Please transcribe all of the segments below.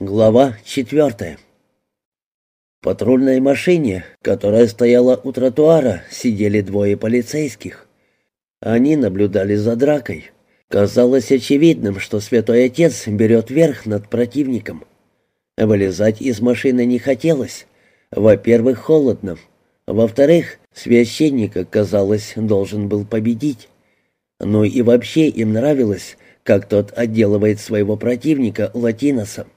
Глава четвертая. В патрульной машине, которая стояла у тротуара, сидели двое полицейских. Они наблюдали за дракой. Казалось очевидным, что святой отец берет верх над противником. Вылезать из машины не хотелось. Во-первых, холодно. Во-вторых, священник, казалось, должен был победить. Ну и вообще им нравилось, как тот отделывает своего противника латиносом.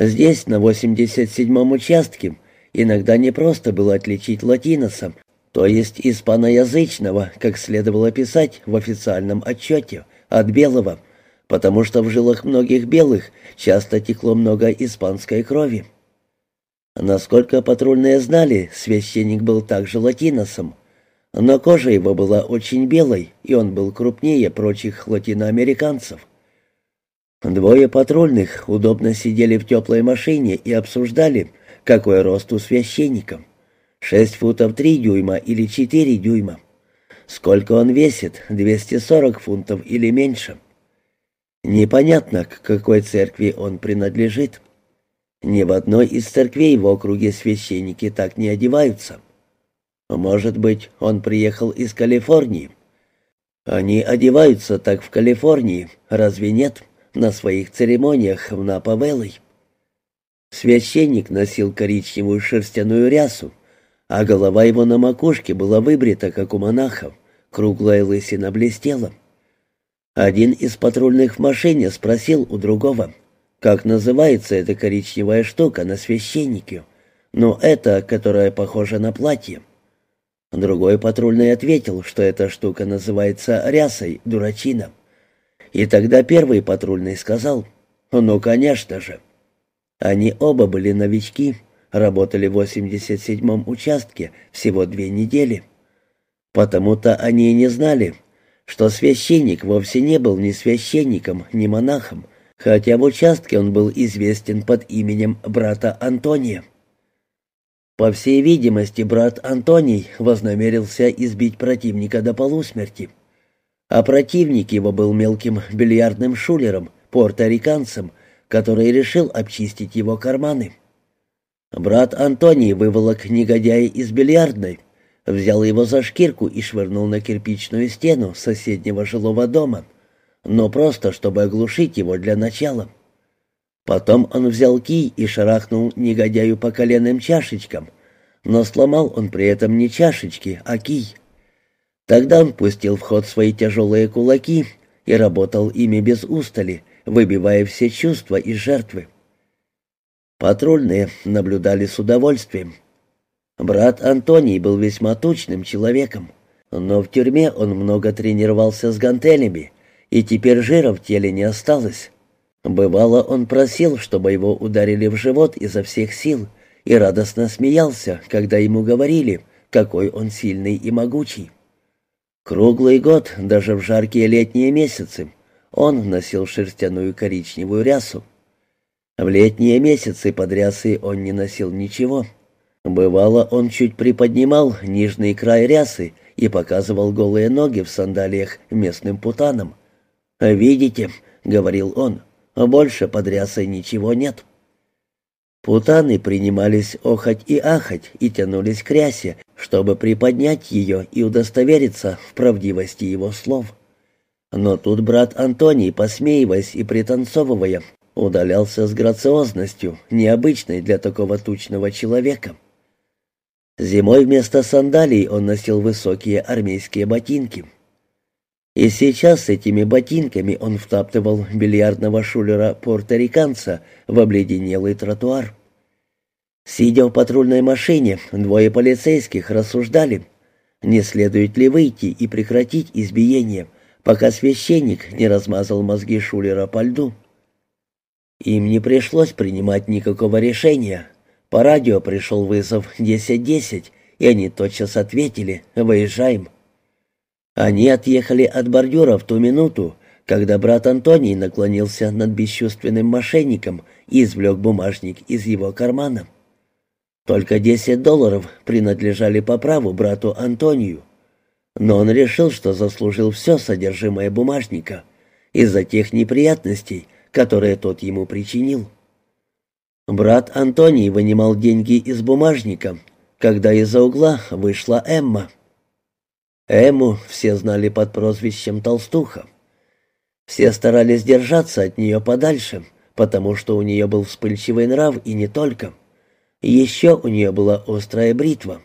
Здесь, на 87-м участке, иногда не просто было отличить латиноса, то есть испаноязычного, как следовало писать в официальном отчете, от белого, потому что в жилах многих белых часто текло много испанской крови. Насколько патрульные знали, священник был также латиносом, но кожа его была очень белой, и он был крупнее прочих латиноамериканцев. Двое патрульных удобно сидели в теплой машине и обсуждали, какой рост у священника. Шесть футов три дюйма или четыре дюйма. Сколько он весит, 240 фунтов или меньше. Непонятно, к какой церкви он принадлежит. Ни в одной из церквей в округе священники так не одеваются. Может быть, он приехал из Калифорнии. Они одеваются так в Калифорнии, разве нет? На своих церемониях в Напавеллой. Священник носил коричневую шерстяную рясу, а голова его на макушке была выбрита, как у монахов, круглая лысина блестела. Один из патрульных в машине спросил у другого, как называется эта коричневая штука на священнике, но это, которая похожа на платье. Другой патрульный ответил, что эта штука называется рясой, дурачина. И тогда первый патрульный сказал, «Ну, конечно же». Они оба были новички, работали в 87-м участке всего две недели. Потому-то они и не знали, что священник вовсе не был ни священником, ни монахом, хотя в участке он был известен под именем брата Антония. По всей видимости, брат Антоний вознамерился избить противника до полусмерти а противник его был мелким бильярдным шулером, порториканцем, который решил обчистить его карманы. Брат Антоний выволок негодяя из бильярдной, взял его за шкирку и швырнул на кирпичную стену соседнего жилого дома, но просто, чтобы оглушить его для начала. Потом он взял кий и шарахнул негодяю по коленным чашечкам, но сломал он при этом не чашечки, а кий. Тогда он пустил в ход свои тяжелые кулаки и работал ими без устали, выбивая все чувства из жертвы. Патрульные наблюдали с удовольствием. Брат Антоний был весьма тучным человеком, но в тюрьме он много тренировался с гантелями, и теперь жира в теле не осталось. Бывало, он просил, чтобы его ударили в живот изо всех сил, и радостно смеялся, когда ему говорили, какой он сильный и могучий. Круглый год, даже в жаркие летние месяцы, он носил шерстяную коричневую рясу. В летние месяцы под рясой он не носил ничего. Бывало, он чуть приподнимал нижний край рясы и показывал голые ноги в сандалиях местным путанам. «Видите», — говорил он, — «больше под рясой ничего нет». Путаны принимались охать и ахать и тянулись к рясе, чтобы приподнять ее и удостовериться в правдивости его слов. Но тут брат Антоний, посмеиваясь и пританцовывая, удалялся с грациозностью, необычной для такого тучного человека. Зимой вместо сандалий он носил высокие армейские ботинки. И сейчас этими ботинками он втаптывал бильярдного шулера-порториканца в обледенелый тротуар. Сидя в патрульной машине, двое полицейских рассуждали, не следует ли выйти и прекратить избиение, пока священник не размазал мозги Шулера по льду. Им не пришлось принимать никакого решения. По радио пришел вызов 1010, и они тотчас ответили «Выезжаем». Они отъехали от бордюра в ту минуту, когда брат Антоний наклонился над бесчувственным мошенником и извлек бумажник из его кармана. Только десять долларов принадлежали по праву брату Антонию. Но он решил, что заслужил все содержимое бумажника из-за тех неприятностей, которые тот ему причинил. Брат Антоний вынимал деньги из бумажника, когда из-за угла вышла Эмма. Эмму все знали под прозвищем Толстуха. Все старались держаться от нее подальше, потому что у нее был вспыльчивый нрав и не только. Еще у нее была острая бритва.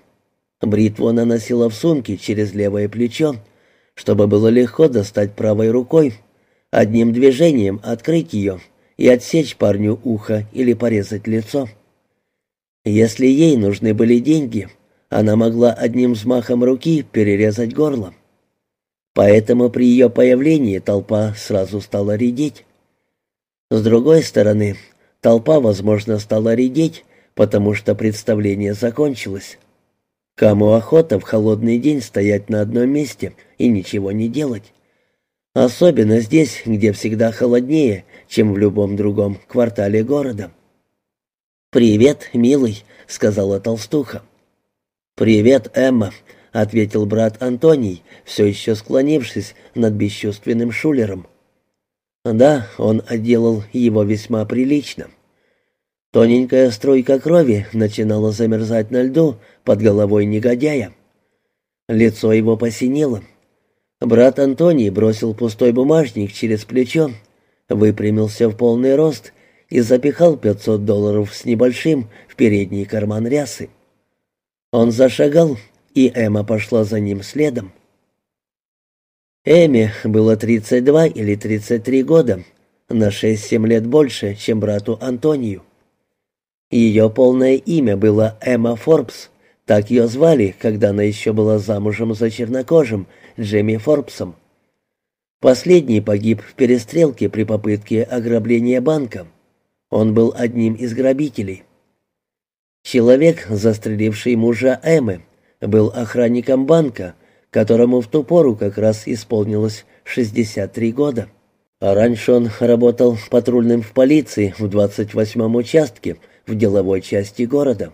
Бритву она носила в сумке через левое плечо, чтобы было легко достать правой рукой, одним движением открыть ее и отсечь парню ухо или порезать лицо. Если ей нужны были деньги, она могла одним взмахом руки перерезать горло. Поэтому при ее появлении толпа сразу стала редеть. С другой стороны, толпа, возможно, стала редеть, потому что представление закончилось. Кому охота в холодный день стоять на одном месте и ничего не делать? Особенно здесь, где всегда холоднее, чем в любом другом квартале города. «Привет, милый», — сказала толстуха. «Привет, Эмма», — ответил брат Антоний, все еще склонившись над бесчувственным шулером. Да, он отделал его весьма прилично. Тоненькая струйка крови начинала замерзать на льду под головой негодяя. Лицо его посинело. Брат Антоний бросил пустой бумажник через плечо, выпрямился в полный рост и запихал 500 долларов с небольшим в передний карман рясы. Он зашагал, и Эмма пошла за ним следом. Эми было 32 или 33 года, на 6-7 лет больше, чем брату Антонию. Ее полное имя было Эмма Форбс. Так ее звали, когда она еще была замужем за чернокожим Джемми Форбсом. Последний погиб в перестрелке при попытке ограбления банка. Он был одним из грабителей. Человек, застреливший мужа Эммы, был охранником банка, которому в ту пору как раз исполнилось 63 года. А раньше он работал патрульным в полиции в 28-м участке – в деловой части города.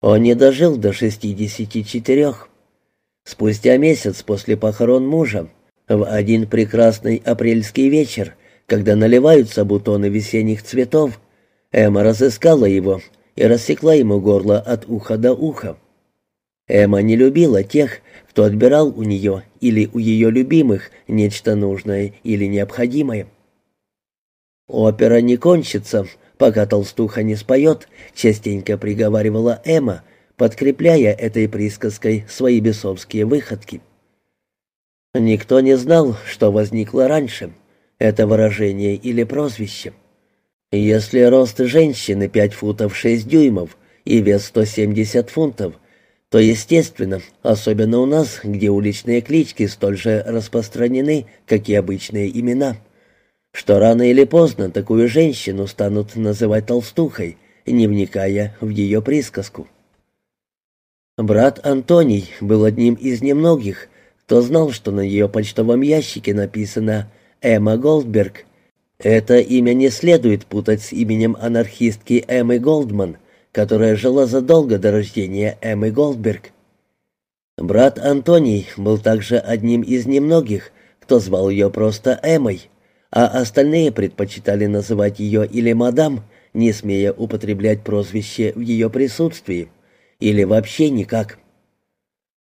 Он не дожил до 64. Спустя месяц после похорон мужа, в один прекрасный апрельский вечер, когда наливаются бутоны весенних цветов, Эмма разыскала его и рассекла ему горло от уха до уха. Эмма не любила тех, кто отбирал у нее или у ее любимых нечто нужное или необходимое. «Опера не кончится», пока толстуха не споет», — частенько приговаривала Эмма, подкрепляя этой присказкой свои бесовские выходки. Никто не знал, что возникло раньше, это выражение или прозвище. Если рост женщины 5 футов 6 дюймов и вес 170 фунтов, то, естественно, особенно у нас, где уличные клички столь же распространены, как и обычные имена — что рано или поздно такую женщину станут называть толстухой, не вникая в ее присказку. Брат Антоний был одним из немногих, кто знал, что на ее почтовом ящике написано «Эмма Голдберг». Это имя не следует путать с именем анархистки Эммы Голдман, которая жила задолго до рождения Эммы Голдберг. Брат Антоний был также одним из немногих, кто звал ее просто Эммой а остальные предпочитали называть ее или мадам, не смея употреблять прозвище в ее присутствии, или вообще никак.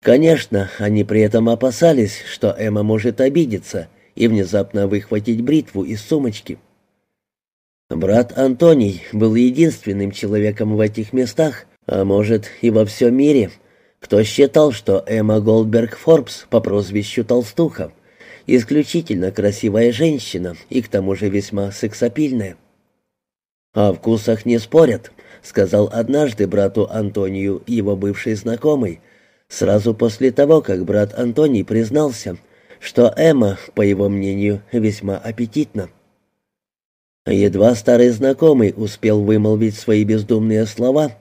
Конечно, они при этом опасались, что Эмма может обидеться и внезапно выхватить бритву из сумочки. Брат Антоний был единственным человеком в этих местах, а может и во всем мире, кто считал, что Эмма Голдберг Форбс по прозвищу Толстуха исключительно красивая женщина и к тому же весьма сексапильная. «О вкусах не спорят», — сказал однажды брату Антонию его бывший знакомый, сразу после того, как брат Антоний признался, что Эмма, по его мнению, весьма аппетитна. Едва старый знакомый успел вымолвить свои бездумные слова,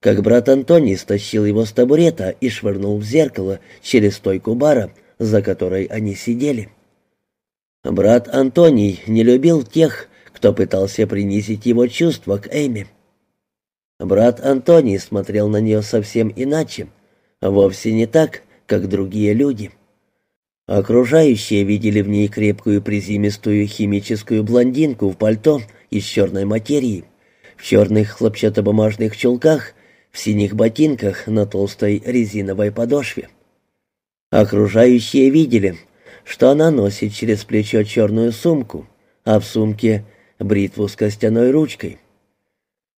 как брат Антоний стащил его с табурета и швырнул в зеркало через стойку бара, за которой они сидели. Брат Антоний не любил тех, кто пытался принизить его чувства к Эми. Брат Антоний смотрел на нее совсем иначе, вовсе не так, как другие люди. Окружающие видели в ней крепкую призимистую химическую блондинку в пальто из черной материи, в черных хлопчатобумажных чулках, в синих ботинках на толстой резиновой подошве. Окружающие видели, что она носит через плечо черную сумку, а в сумке бритву с костяной ручкой.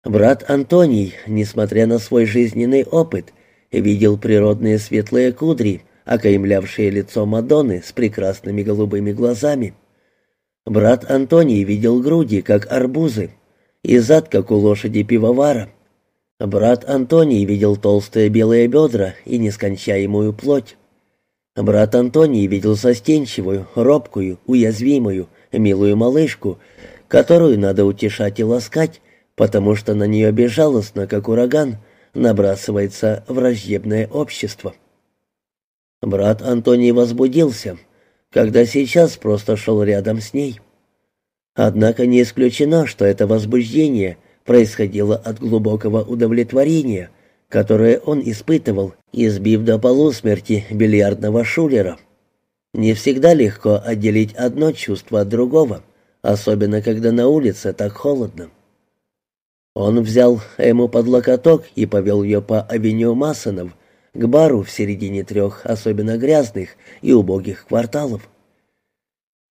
Брат Антоний, несмотря на свой жизненный опыт, видел природные светлые кудри, окаймлявшие лицо Мадонны с прекрасными голубыми глазами. Брат Антоний видел груди, как арбузы, и зад, как у лошади пивовара. Брат Антоний видел толстые белые бедра и нескончаемую плоть. Брат Антоний видел застенчивую, робкую, уязвимую, милую малышку, которую надо утешать и ласкать, потому что на нее безжалостно, как ураган, набрасывается враждебное общество. Брат Антоний возбудился, когда сейчас просто шел рядом с ней. Однако не исключено, что это возбуждение происходило от глубокого удовлетворения, которое он испытывал, избив до полусмерти бильярдного шулера. Не всегда легко отделить одно чувство от другого, особенно когда на улице так холодно. Он взял Эму под локоток и повел ее по авеню Массонов к бару в середине трех особенно грязных и убогих кварталов.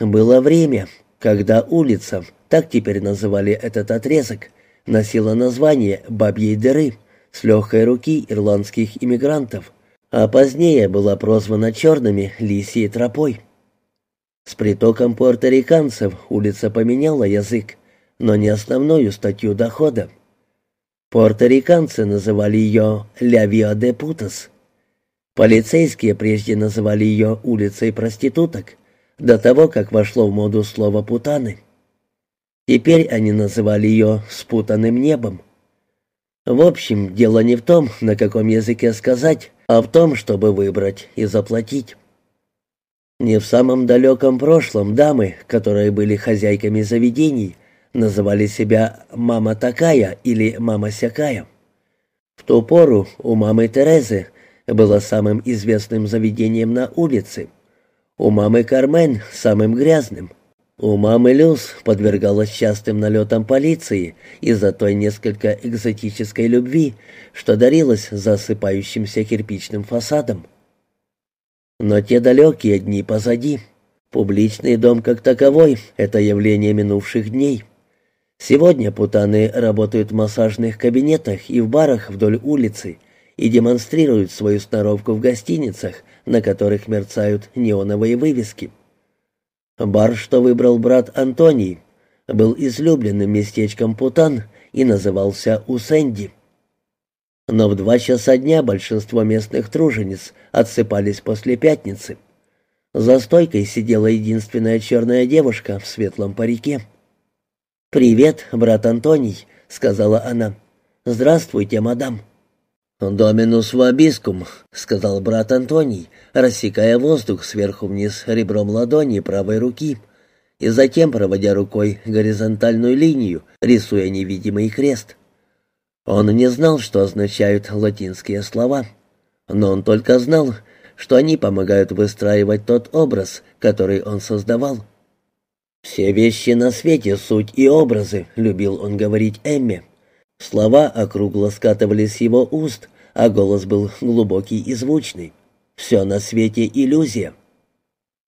Было время, когда улица, так теперь называли этот отрезок, носила название «Бабьей дыры» с легкой руки ирландских иммигрантов, а позднее была прозвана черными «Лисьей тропой». С притоком пуэрториканцев улица поменяла язык, но не основную статью дохода. Пуэрториканцы называли ее «Ля Виа де Путас». Полицейские прежде называли ее улицей проституток, до того, как вошло в моду слово «путаны». Теперь они называли ее «спутанным небом». В общем, дело не в том, на каком языке сказать, а в том, чтобы выбрать и заплатить. Не в самом далеком прошлом дамы, которые были хозяйками заведений, называли себя «мама такая» или «мама сякая». В ту пору у мамы Терезы было самым известным заведением на улице, у мамы Кармен — самым грязным — у мамы Люс подвергалась частым налетам полиции из-за той несколько экзотической любви, что дарилась засыпающимся кирпичным фасадом. Но те далекие дни позади. Публичный дом как таковой — это явление минувших дней. Сегодня путаны работают в массажных кабинетах и в барах вдоль улицы и демонстрируют свою сноровку в гостиницах, на которых мерцают неоновые вывески — Бар, что выбрал брат Антоний, был излюбленным местечком Путан и назывался Усенди. Но в два часа дня большинство местных тружениц отсыпались после пятницы. За стойкой сидела единственная черная девушка в светлом парике. «Привет, брат Антоний», — сказала она. «Здравствуйте, мадам». «Доминус вобискум», — сказал брат Антоний, рассекая воздух сверху вниз ребром ладони правой руки и затем проводя рукой горизонтальную линию, рисуя невидимый крест. Он не знал, что означают латинские слова, но он только знал, что они помогают выстраивать тот образ, который он создавал. «Все вещи на свете — суть и образы», — любил он говорить Эмме. Слова округло скатывались с его уст, а голос был глубокий и звучный. «Все на свете иллюзия».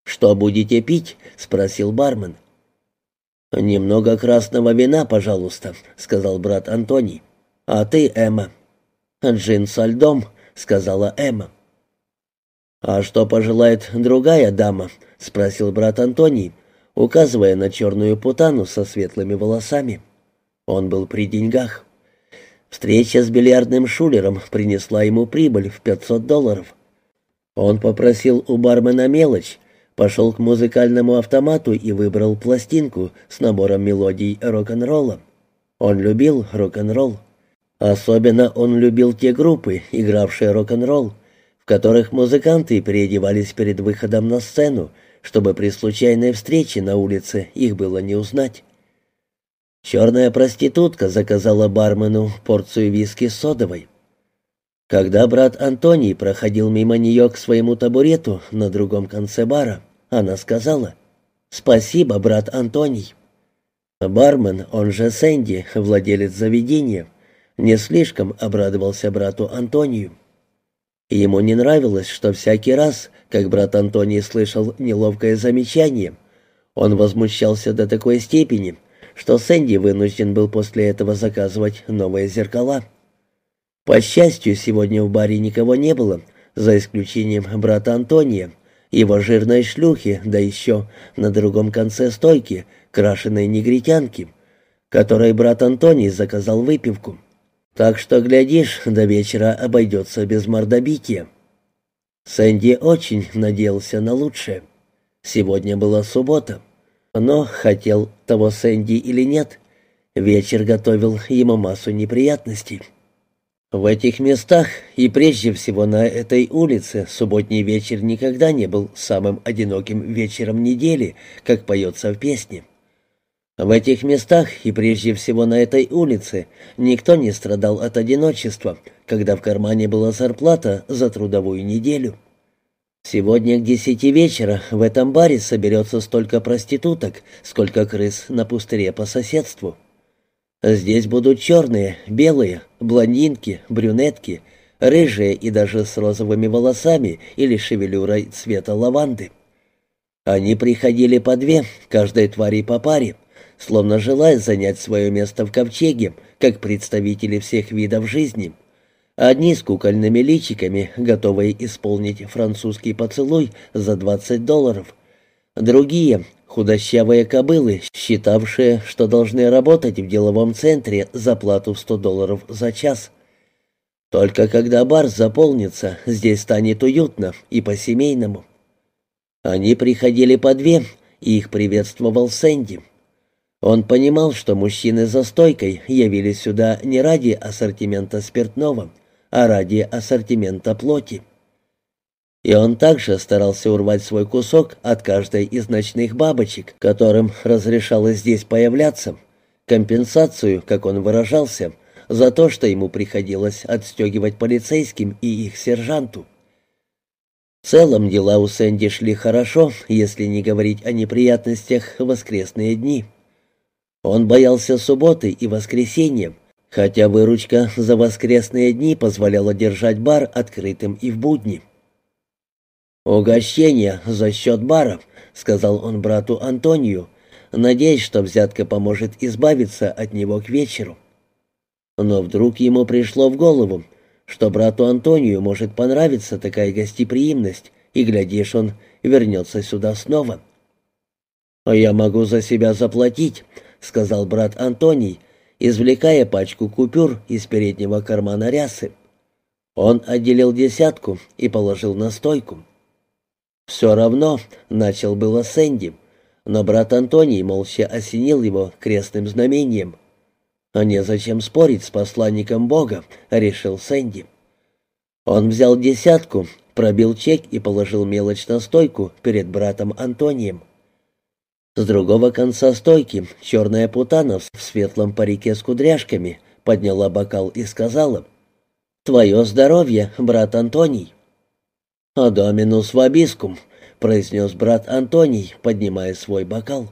«Что будете пить?» — спросил бармен. «Немного красного вина, пожалуйста», — сказал брат Антоний. «А ты, Эмма?» «Джин со льдом», — сказала Эмма. «А что пожелает другая дама?» — спросил брат Антоний, указывая на черную путану со светлыми волосами. Он был при деньгах. Встреча с бильярдным шулером принесла ему прибыль в 500 долларов. Он попросил у бармена мелочь, пошел к музыкальному автомату и выбрал пластинку с набором мелодий рок-н-ролла. Он любил рок-н-ролл. Особенно он любил те группы, игравшие рок-н-ролл, в которых музыканты переодевались перед выходом на сцену, чтобы при случайной встрече на улице их было не узнать. Черная проститутка заказала бармену порцию виски содовой. Когда брат Антоний проходил мимо нее к своему табурету на другом конце бара, она сказала «Спасибо, брат Антоний». Бармен, он же Сэнди, владелец заведения, не слишком обрадовался брату Антонию. Ему не нравилось, что всякий раз, как брат Антоний слышал неловкое замечание, он возмущался до такой степени, что Сэнди вынужден был после этого заказывать новые зеркала. По счастью, сегодня в баре никого не было, за исключением брата Антония, его жирной шлюхи, да еще на другом конце стойки крашеной негритянки, которой брат Антоний заказал выпивку. Так что, глядишь, до вечера обойдется без мордобития. Сэнди очень надеялся на лучшее. Сегодня была суббота. Но, хотел того Сэнди или нет, вечер готовил ему массу неприятностей. В этих местах и прежде всего на этой улице субботний вечер никогда не был самым одиноким вечером недели, как поется в песне. В этих местах и прежде всего на этой улице никто не страдал от одиночества, когда в кармане была зарплата за трудовую неделю. Сегодня к десяти вечера в этом баре соберется столько проституток, сколько крыс на пустыре по соседству. Здесь будут черные, белые, блондинки, брюнетки, рыжие и даже с розовыми волосами или шевелюрой цвета лаванды. Они приходили по две, каждой твари по паре, словно желая занять свое место в ковчеге, как представители всех видов жизни. Одни с кукольными личиками, готовые исполнить французский поцелуй за 20 долларов. Другие — худощавые кобылы, считавшие, что должны работать в деловом центре за плату в 100 долларов за час. Только когда бар заполнится, здесь станет уютно и по-семейному. Они приходили по две, и их приветствовал Сэнди. Он понимал, что мужчины за стойкой явились сюда не ради ассортимента спиртного, а ради ассортимента плоти. И он также старался урвать свой кусок от каждой из ночных бабочек, которым разрешалось здесь появляться, компенсацию, как он выражался, за то, что ему приходилось отстегивать полицейским и их сержанту. В целом дела у Сэнди шли хорошо, если не говорить о неприятностях в воскресные дни. Он боялся субботы и воскресенья, хотя выручка за воскресные дни позволяла держать бар открытым и в будни. «Угощение за счет бара», — сказал он брату Антонию, надеясь, что взятка поможет избавиться от него к вечеру. Но вдруг ему пришло в голову, что брату Антонию может понравиться такая гостеприимность, и, глядишь, он вернется сюда снова. «Я могу за себя заплатить», сказал брат Антоний, извлекая пачку купюр из переднего кармана рясы. Он отделил десятку и положил на стойку. «Все равно», — начал было Сэнди, но брат Антоний молча осенил его крестным знамением. «А незачем спорить с посланником Бога», — решил Сэнди. Он взял десятку, пробил чек и положил мелочь на стойку перед братом Антонием. С другого конца стойки черная путана в светлом парике с кудряшками подняла бокал и сказала «Твое здоровье, брат Антоний». «Адаминус вабискум», — произнес брат Антоний, поднимая свой бокал.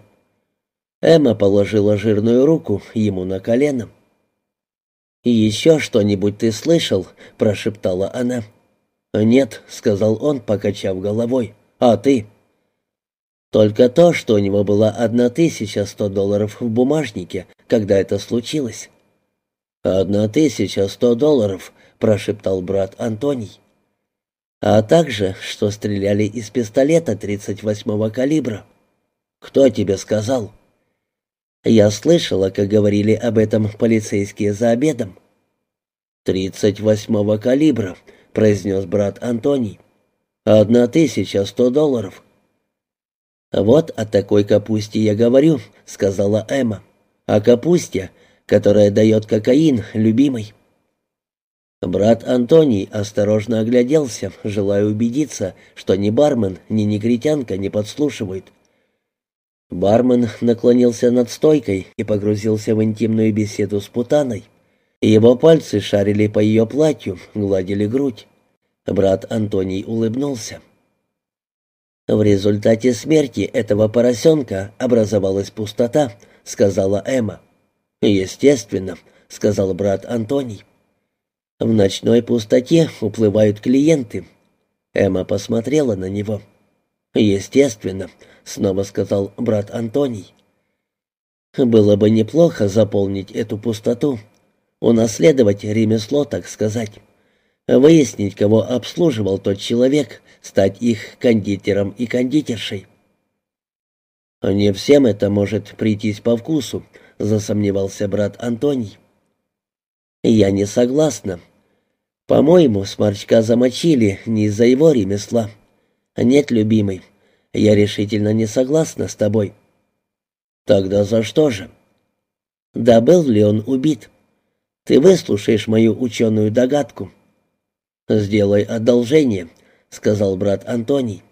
Эмма положила жирную руку ему на колено. еще что-нибудь ты слышал?» — прошептала она. «Нет», — сказал он, покачав головой. «А ты?» Только то, что у него тысяча сто долларов в бумажнике, когда это случилось. «Одна тысяча сто долларов», — прошептал брат Антоний. «А также, что стреляли из пистолета 38-го калибра». «Кто тебе сказал?» «Я слышала, как говорили об этом полицейские за обедом». «Тридцать восьмого калибра», — произнес брат Антоний. «Одна тысяча сто долларов». «Вот о такой капусте я говорю», — сказала Эмма. «О капусте, которая дает кокаин, любимый». Брат Антоний осторожно огляделся, желая убедиться, что ни бармен, ни негритянка не подслушивают. Бармен наклонился над стойкой и погрузился в интимную беседу с путаной. Его пальцы шарили по ее платью, гладили грудь. Брат Антоний улыбнулся. В результате смерти этого поросенка образовалась пустота, — сказала Эмма. «Естественно», — сказал брат Антоний. В ночной пустоте уплывают клиенты. Эмма посмотрела на него. «Естественно», — снова сказал брат Антоний. «Было бы неплохо заполнить эту пустоту, унаследовать ремесло, так сказать, выяснить, кого обслуживал тот человек, стать их кондитером и кондитершей». «Не всем это может прийтись по вкусу», — засомневался брат Антоний. «Я не согласна», по-моему, сморчка замочили не из-за его ремесла. Нет, любимый, я решительно не согласна с тобой. Тогда за что же? Да был ли он убит? Ты выслушаешь мою ученую догадку. Сделай одолжение, сказал брат Антоний.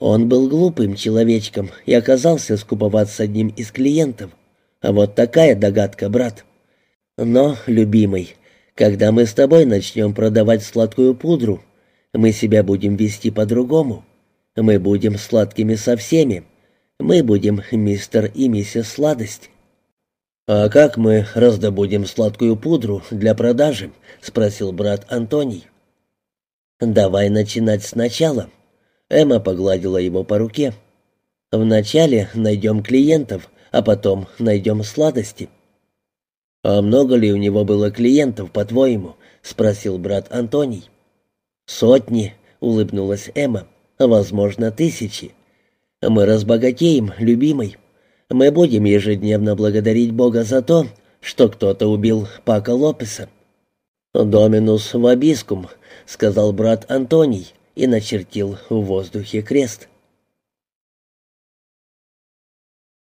Он был глупым человечком и оказался скуповать с одним из клиентов. А вот такая догадка, брат. Но, любимый, когда мы с тобой начнем продавать сладкую пудру, мы себя будем вести по-другому. Мы будем сладкими со всеми. Мы будем мистер и миссис Сладость». «А как мы раздобудем сладкую пудру для продажи?» — спросил брат Антоний. «Давай начинать сначала». Эмма погладила его по руке. «Вначале найдем клиентов, а потом найдем сладости». «А много ли у него было клиентов, по-твоему?» — спросил брат Антоний. «Сотни», — улыбнулась Эмма, — «возможно, тысячи. Мы разбогатеем, любимый. Мы будем ежедневно благодарить Бога за то, что кто-то убил Пака Лопеса». «Доминус вобискум», — сказал брат Антоний и начертил в воздухе крест.